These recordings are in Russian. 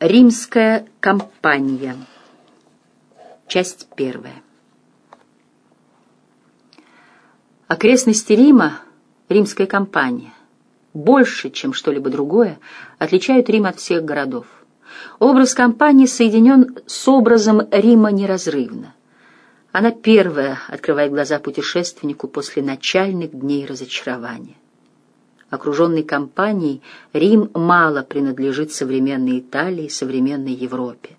Римская кампания. Часть первая. Окрестности Рима, римская кампания, больше, чем что-либо другое, отличают Рим от всех городов. Образ кампании соединен с образом Рима неразрывно. Она первая открывает глаза путешественнику после начальных дней разочарования. Окруженный компанией, Рим мало принадлежит современной Италии, современной Европе.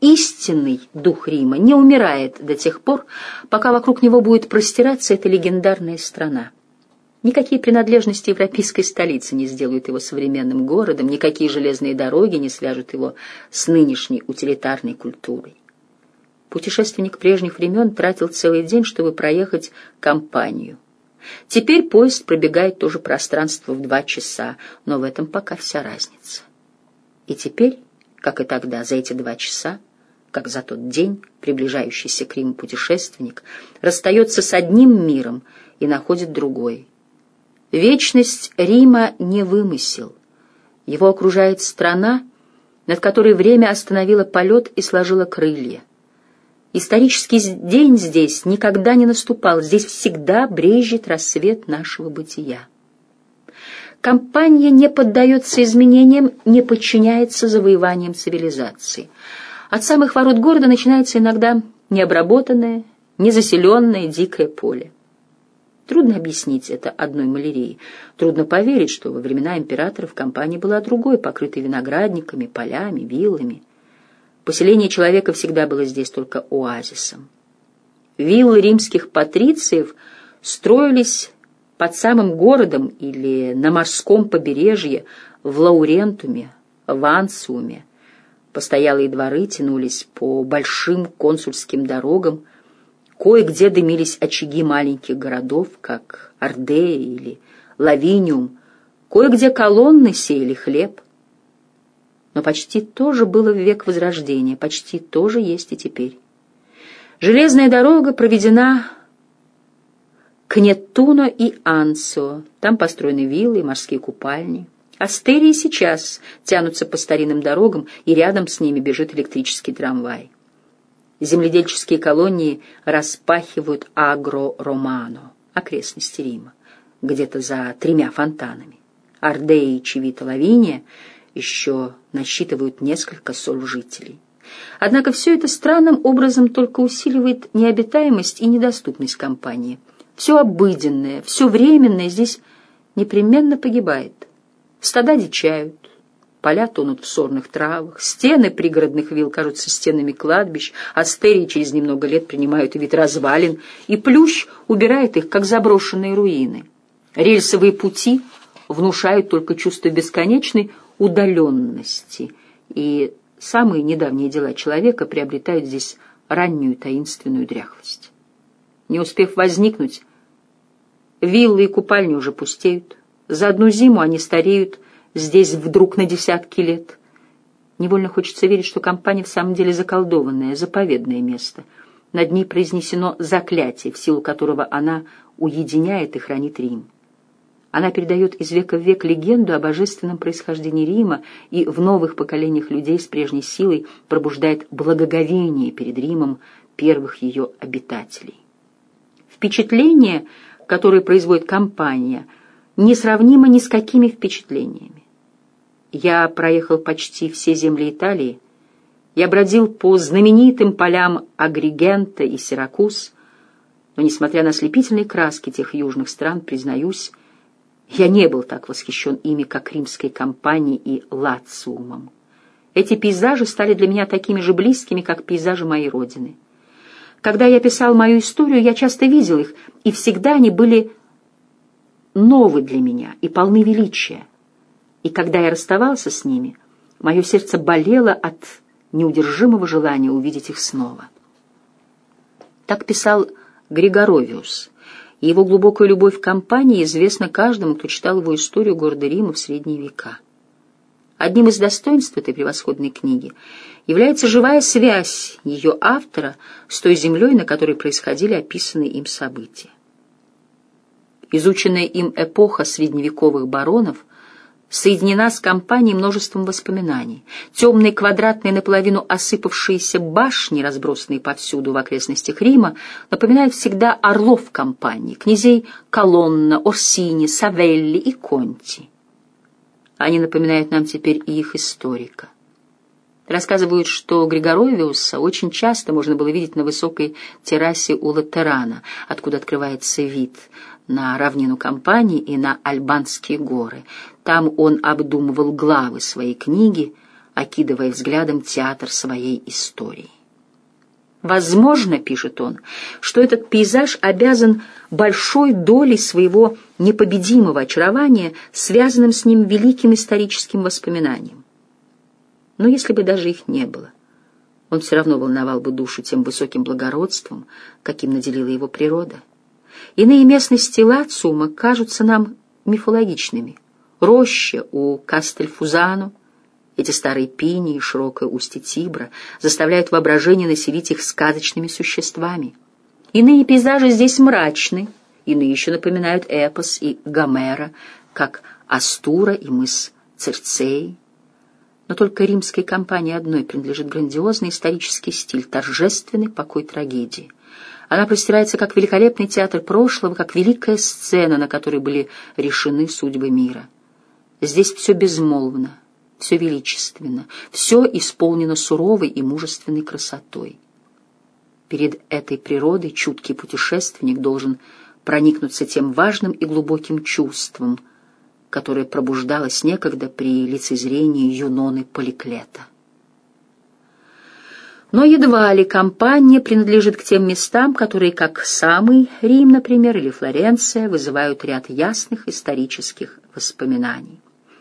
Истинный дух Рима не умирает до тех пор, пока вокруг него будет простираться эта легендарная страна. Никакие принадлежности европейской столицы не сделают его современным городом, никакие железные дороги не свяжут его с нынешней утилитарной культурой. Путешественник прежних времен тратил целый день, чтобы проехать компанию – Теперь поезд пробегает то же пространство в два часа, но в этом пока вся разница. И теперь, как и тогда, за эти два часа, как за тот день, приближающийся к Риму путешественник расстается с одним миром и находит другой. Вечность Рима не вымысел. Его окружает страна, над которой время остановило полет и сложило крылья. Исторический день здесь никогда не наступал, здесь всегда брежет рассвет нашего бытия. Компания не поддается изменениям, не подчиняется завоеваниям цивилизации. От самых ворот города начинается иногда необработанное, незаселенное дикое поле. Трудно объяснить это одной малярией. Трудно поверить, что во времена императоров компания была другой, покрытой виноградниками, полями, виллами. Поселение человека всегда было здесь только оазисом. Виллы римских патрициев строились под самым городом или на морском побережье, в Лаурентуме, в Ансиуме. Постоялые дворы тянулись по большим консульским дорогам, кое-где дымились очаги маленьких городов, как Ордея или Лавиниум, кое-где колонны сеяли хлеб — но почти то же было в век Возрождения, почти то же есть и теперь. Железная дорога проведена к Нетуно и Ансо. Там построены виллы и морские купальни. Астерии сейчас тянутся по старинным дорогам, и рядом с ними бежит электрический трамвай. Земледельческие колонии распахивают Агро-Романо, окрестности Рима, где-то за тремя фонтанами. Ардея и Чевита-Лавиния еще насчитывают несколько жителей. Однако все это странным образом только усиливает необитаемость и недоступность компании. Все обыденное, все временное здесь непременно погибает. Стада дичают, поля тонут в сорных травах, стены пригородных вилл кажутся стенами кладбищ, астерии через немного лет принимают вид развалин, и плющ убирает их, как заброшенные руины. Рельсовые пути внушают только чувство бесконечной удаленности, и самые недавние дела человека приобретают здесь раннюю таинственную дряхлость. Не успев возникнуть, виллы и купальни уже пустеют. За одну зиму они стареют здесь вдруг на десятки лет. Невольно хочется верить, что компания в самом деле заколдованное, заповедное место. Над ней произнесено заклятие, в силу которого она уединяет и хранит Рим. Она передает из века в век легенду о божественном происхождении Рима и в новых поколениях людей с прежней силой пробуждает благоговение перед Римом первых ее обитателей. Впечатление, которое производит компания, несравнимо ни с какими впечатлениями. Я проехал почти все земли Италии, я бродил по знаменитым полям Агригента и Сиракуз, но, несмотря на слепительные краски тех южных стран, признаюсь, я не был так восхищен ими, как римской компанией и Лациумом. Эти пейзажи стали для меня такими же близкими, как пейзажи моей родины. Когда я писал мою историю, я часто видел их, и всегда они были новы для меня и полны величия. И когда я расставался с ними, мое сердце болело от неудержимого желания увидеть их снова. Так писал Григоровиус — и его глубокая любовь к компании известна каждому, кто читал его историю города Рима в средние века. Одним из достоинств этой превосходной книги является живая связь ее автора с той землей, на которой происходили описанные им события. Изученная им эпоха средневековых баронов соединена с компанией множеством воспоминаний. Темные квадратные наполовину осыпавшиеся башни, разбросанные повсюду в окрестностях Рима, напоминают всегда орлов компании, князей Колонна, Орсини, Савелли и Конти. Они напоминают нам теперь и их историка. Рассказывают, что Григоровиуса очень часто можно было видеть на высокой террасе у Латерана, откуда открывается вид на равнину Кампании и на Альбанские горы. Там он обдумывал главы своей книги, окидывая взглядом театр своей истории. Возможно, пишет он, что этот пейзаж обязан большой долей своего непобедимого очарования, связанным с ним великим историческим воспоминанием. Но если бы даже их не было, он все равно волновал бы душу тем высоким благородством, каким наделила его природа. Иные местности Лациума кажутся нам мифологичными. Роща у Кастельфузано, эти старые пини и широкое устье Тибра заставляют воображение населить их сказочными существами. Иные пейзажи здесь мрачны, иные еще напоминают эпос и Гомера, как Астура и мыс Церцеи. Но только римской компании одной принадлежит грандиозный исторический стиль, торжественный покой трагедии. Она простирается как великолепный театр прошлого, как великая сцена, на которой были решены судьбы мира. Здесь все безмолвно, все величественно, все исполнено суровой и мужественной красотой. Перед этой природой чуткий путешественник должен проникнуться тем важным и глубоким чувством, которое пробуждалось некогда при лицезрении Юноны Поликлета. Но едва ли компания принадлежит к тем местам, которые, как самый Рим, например, или Флоренция, вызывают ряд ясных исторических воспоминаний.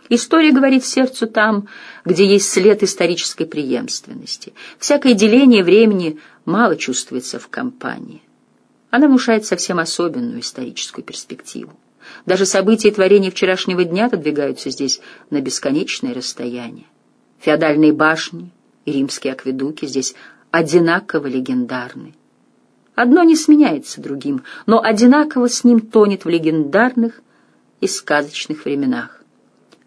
История говорит сердцу там, где есть след исторической преемственности. Всякое деление времени мало чувствуется в компании. Она внушает совсем особенную историческую перспективу. Даже события и творения вчерашнего дня отодвигаются здесь на бесконечное расстояние. Феодальные башни, римские акведуки здесь одинаково легендарны. Одно не сменяется другим, но одинаково с ним тонет в легендарных и сказочных временах.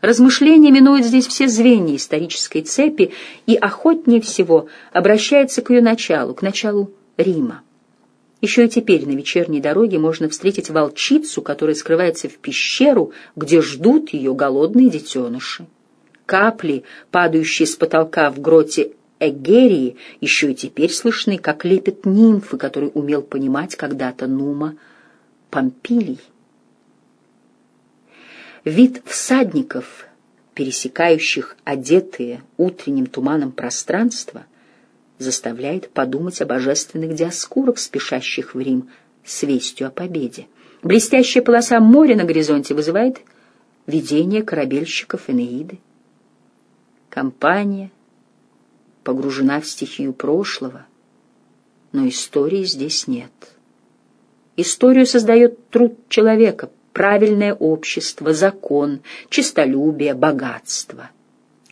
Размышления минуют здесь все звенья исторической цепи и охотнее всего обращается к ее началу, к началу Рима. Еще и теперь на вечерней дороге можно встретить волчицу, которая скрывается в пещеру, где ждут ее голодные детеныши. Капли, падающие с потолка в гроте Эгерии, еще и теперь слышны, как лепят нимфы, который умел понимать когда-то Нума Помпилий. Вид всадников, пересекающих одетые утренним туманом пространство, заставляет подумать о божественных диаскурах, спешащих в Рим с вестью о победе. Блестящая полоса моря на горизонте вызывает видение корабельщиков Энеиды. Компания погружена в стихию прошлого, но истории здесь нет. Историю создает труд человека, правильное общество, закон, честолюбие, богатство.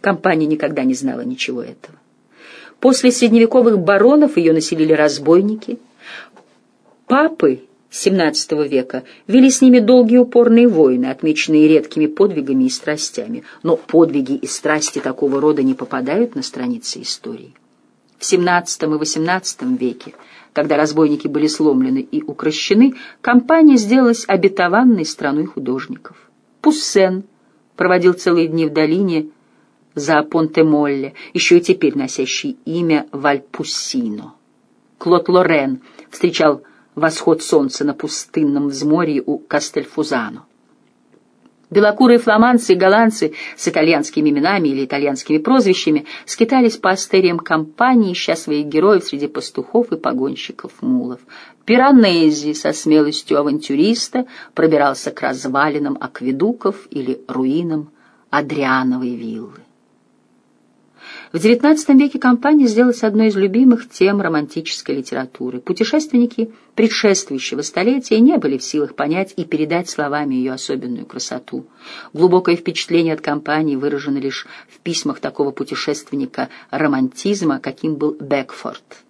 Компания никогда не знала ничего этого. После средневековых баронов ее населили разбойники. Папы XVII века вели с ними долгие упорные войны, отмеченные редкими подвигами и страстями. Но подвиги и страсти такого рода не попадают на страницы истории. В XVII и XVIII веке, когда разбойники были сломлены и укращены, компания сделалась обетованной страной художников. Пуссен проводил целые дни в долине за Понте-Молле, еще и теперь носящий имя Вальпуссино. Клод Лорен встречал восход солнца на пустынном взморье у Кастельфузано. Белокурые фламандцы и голландцы с итальянскими именами или итальянскими прозвищами скитались по астериям компании, ища своих героев среди пастухов и погонщиков мулов. Пиранези со смелостью авантюриста пробирался к развалинам акведуков или руинам Адриановой виллы. В XIX веке компания сделалась одной из любимых тем романтической литературы. Путешественники предшествующего столетия не были в силах понять и передать словами ее особенную красоту. Глубокое впечатление от компании выражено лишь в письмах такого путешественника романтизма, каким был Бекфорд.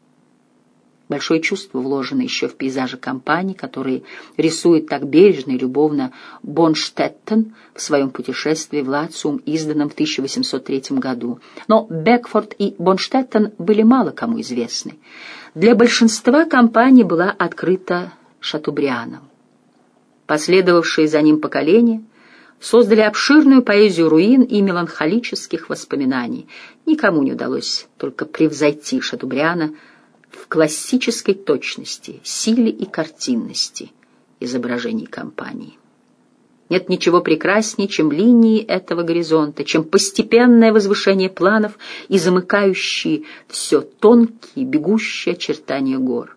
Большое чувство вложено еще в пейзажи компании, которые рисует так бережно и любовно Бонштеттен в своем путешествии в Лациум, изданном в 1803 году. Но Бекфорд и Бонштеттен были мало кому известны. Для большинства компания была открыта Шатубрианом. Последовавшие за ним поколения создали обширную поэзию руин и меланхолических воспоминаний. Никому не удалось только превзойти Шатубриана – классической точности, силе и картинности изображений компании. Нет ничего прекраснее, чем линии этого горизонта, чем постепенное возвышение планов и замыкающие все тонкие, бегущие очертания гор.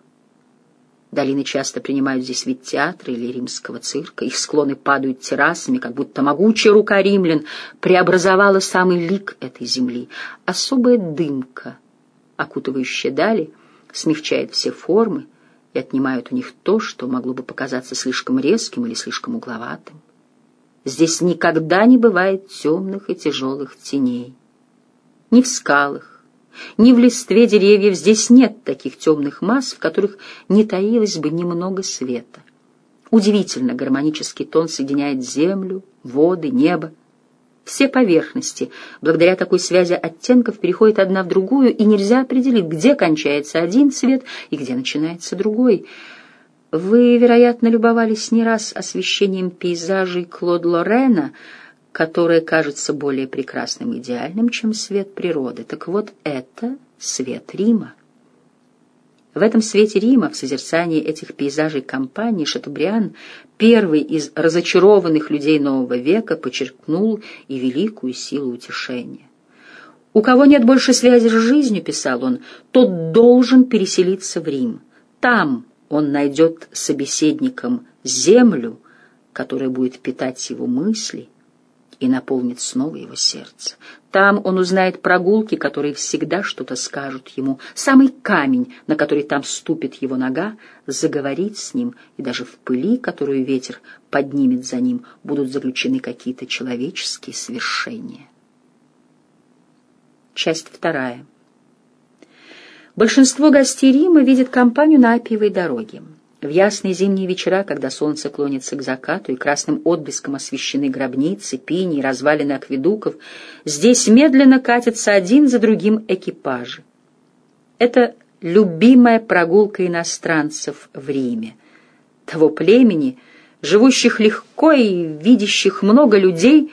Долины часто принимают здесь вид театра или римского цирка, их склоны падают террасами, как будто могучая рука римлян преобразовала самый лик этой земли. Особая дымка, окутывающая дали — смягчает все формы и отнимает у них то, что могло бы показаться слишком резким или слишком угловатым. Здесь никогда не бывает темных и тяжелых теней. Ни в скалах, ни в листве деревьев здесь нет таких темных масс, в которых не таилось бы немного света. Удивительно гармонический тон соединяет землю, воды, небо, все поверхности, благодаря такой связи оттенков, переходят одна в другую, и нельзя определить, где кончается один цвет и где начинается другой. Вы, вероятно, любовались не раз освещением пейзажей Клод Лорена, которое кажется более прекрасным и идеальным, чем свет природы. Так вот, это свет Рима. В этом свете Рима, в созерцании этих пейзажей компании, Шатубриан, первый из разочарованных людей нового века, подчеркнул и великую силу утешения. «У кого нет больше связи с жизнью, — писал он, — тот должен переселиться в Рим. Там он найдет собеседником землю, которая будет питать его мысли, и наполнит снова его сердце. Там он узнает прогулки, которые всегда что-то скажут ему. Самый камень, на который там ступит его нога, заговорит с ним, и даже в пыли, которую ветер поднимет за ним, будут заключены какие-то человеческие свершения. Часть вторая. Большинство гостей Рима видят компанию на Апиевой дороге. В ясные зимние вечера, когда солнце клонится к закату и красным отблеском освещены гробницы, пини и развалины акведуков, здесь медленно катятся один за другим экипажи. Это любимая прогулка иностранцев в Риме, того племени, живущих легко и видящих много людей,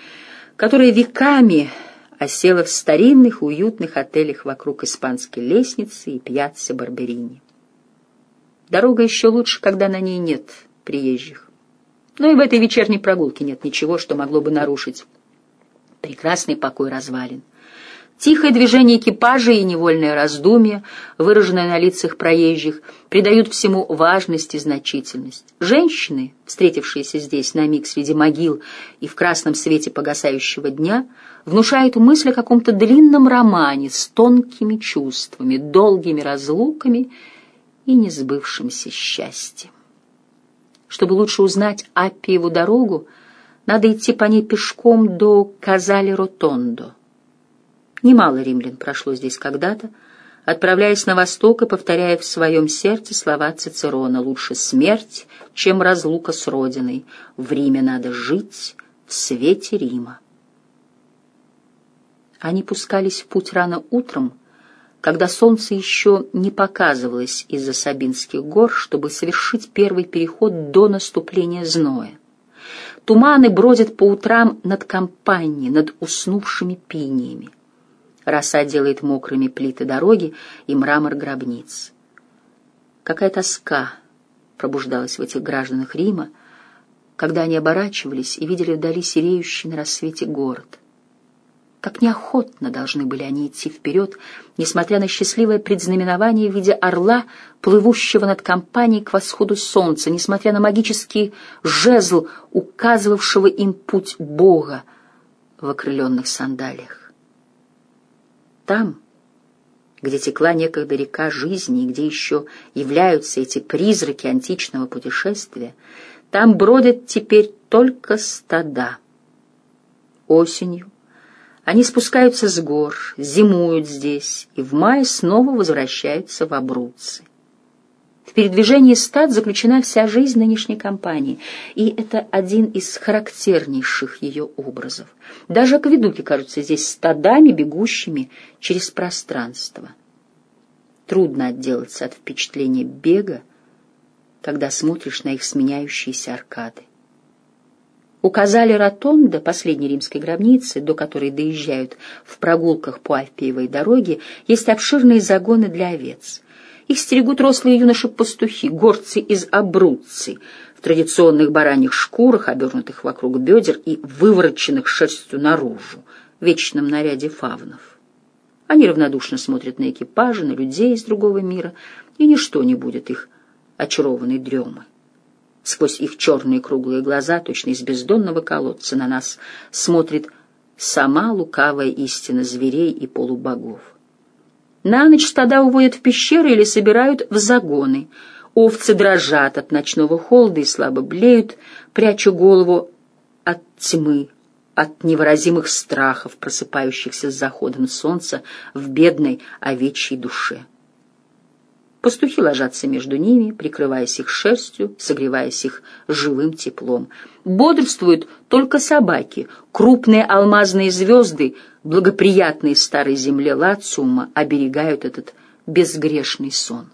которые веками осело в старинных уютных отелях вокруг испанской лестницы и пьяцца Барберини. Дорога еще лучше, когда на ней нет приезжих. Но и в этой вечерней прогулке нет ничего, что могло бы нарушить прекрасный покой развалин. Тихое движение экипажа и невольное раздумье, выраженное на лицах проезжих, придают всему важность и значительность. Женщины, встретившиеся здесь на миг среди могил и в красном свете погасающего дня, внушают мысль о каком-то длинном романе с тонкими чувствами, долгими разлуками и несбывшимся счастьем. Чтобы лучше узнать Аппиеву дорогу, надо идти по ней пешком до Казали-Ротондо. Немало римлян прошло здесь когда-то, отправляясь на восток и повторяя в своем сердце слова Цицерона «Лучше смерть, чем разлука с родиной. В Риме надо жить в свете Рима». Они пускались в путь рано утром, когда солнце еще не показывалось из-за Сабинских гор, чтобы совершить первый переход до наступления зноя. Туманы бродят по утрам над компанией, над уснувшими пиниями. Роса делает мокрыми плиты дороги и мрамор гробниц. Какая тоска пробуждалась в этих гражданах Рима, когда они оборачивались и видели вдали сереющий на рассвете город — как неохотно должны были они идти вперед, несмотря на счастливое предзнаменование в виде орла, плывущего над компанией к восходу солнца, несмотря на магический жезл, указывавшего им путь Бога в окрыленных сандалиях. Там, где текла некогда река жизни и где еще являются эти призраки античного путешествия, там бродят теперь только стада. Осенью, они спускаются с гор, зимуют здесь и в мае снова возвращаются в Абруцци. передвижении стад заключена вся жизнь нынешней компании, и это один из характернейших ее образов. Даже акведуки кажутся здесь стадами, бегущими через пространство. Трудно отделаться от впечатления бега, когда смотришь на их сменяющиеся аркады. У Казали Ротонда, последней римской гробницы, до которой доезжают в прогулках по Альпиевой дороге, есть обширные загоны для овец. Их стерегут рослые юноши-пастухи, горцы из Абруцци, в традиционных бараньих шкурах, обернутых вокруг бедер и вывороченных шерстью наружу, в вечном наряде фавнов. Они равнодушно смотрят на экипажи, на людей из другого мира, и ничто не будет их очарованной дремы. Сквозь их черные круглые глаза, точно из бездонного колодца, на нас смотрит сама лукавая истина зверей и полубогов. На ночь стада уводят в пещеры или собирают в загоны. Овцы дрожат от ночного холода и слабо блеют, пряча голову от тьмы, от невыразимых страхов, просыпающихся с заходом солнца в бедной овечьей душе. Пастухи ложатся между ними, прикрываясь их шерстью, согреваясь их живым теплом. Бодрствуют только собаки, крупные алмазные звезды, благоприятные старой земле Лациума, оберегают этот безгрешный сон.